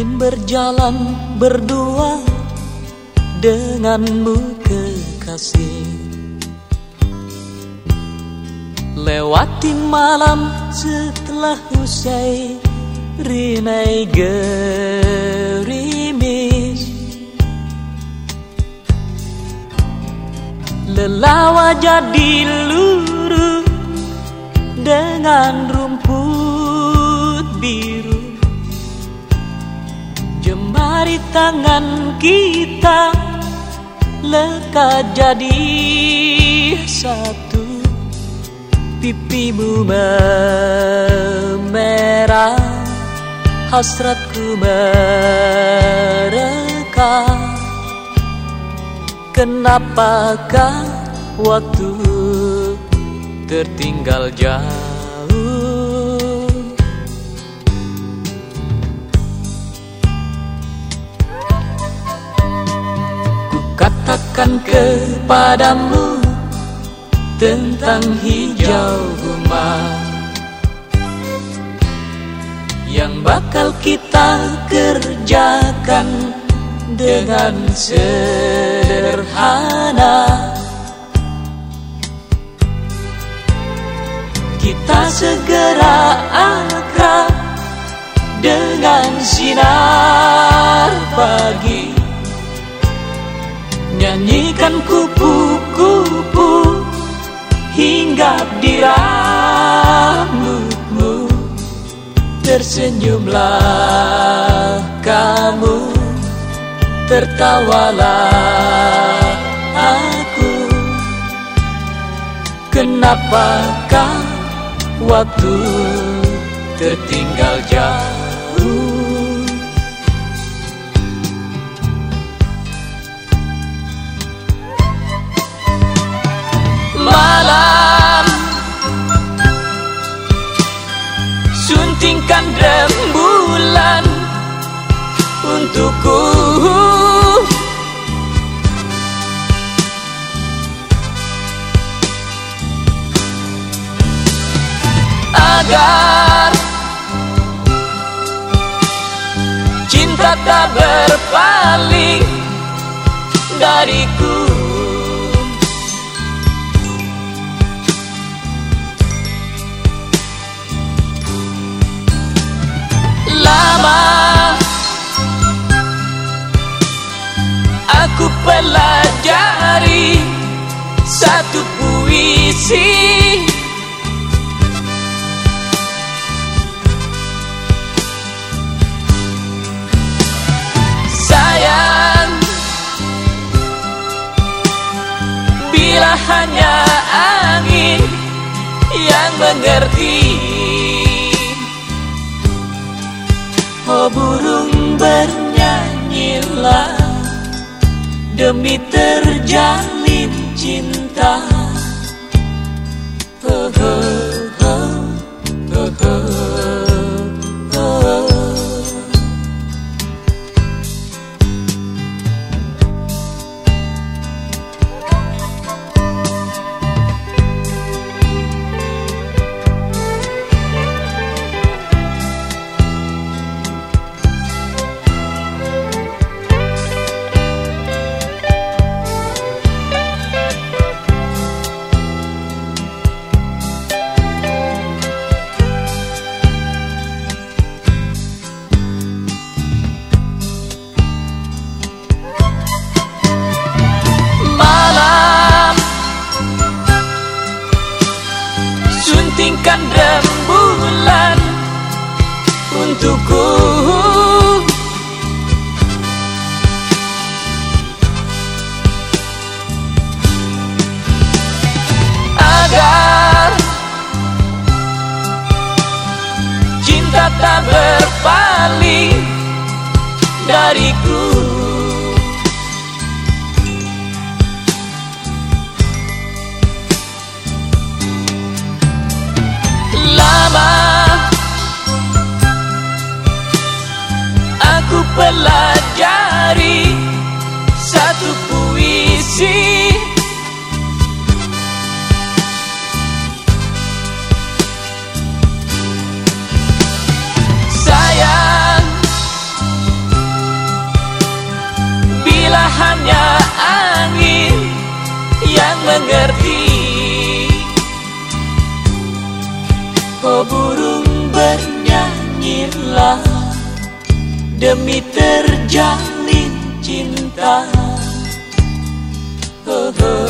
Ingin berjalan berdua denganmu kekasih. Lewati malam setelah usai rinai gerimis. Lelawa jadi luruh dengan rumput Jemari tangan kita lekat jadi satu. Pipimu memerah Hasratku mereka. Kenapakah waktu tertinggal jauh kepadamu tentang hijau rumah yang bakal kita kerjakan dengan sederhana. Kita segera akrab dengan sinar pagi. Nyanyikan kupu-kupu Hinggap di rambutmu. Tersenyumlah kamu Tertawalah aku. Kenapakah waktu tertinggal jauh Suntingkan rembulan untukku. Agar cinta tak berpaling dariku Aku pelajari satu puisi. Sayang Bila hanya angin yang mengerti Oh burung bernyanyilah Demi terjalin cinta Suntingkan rembulan untukku. Agar cinta tak berpaling pelajari satu puisi. Sayang Bila hanya angin yang mengerti demi terjalin cinta. Oh, oh,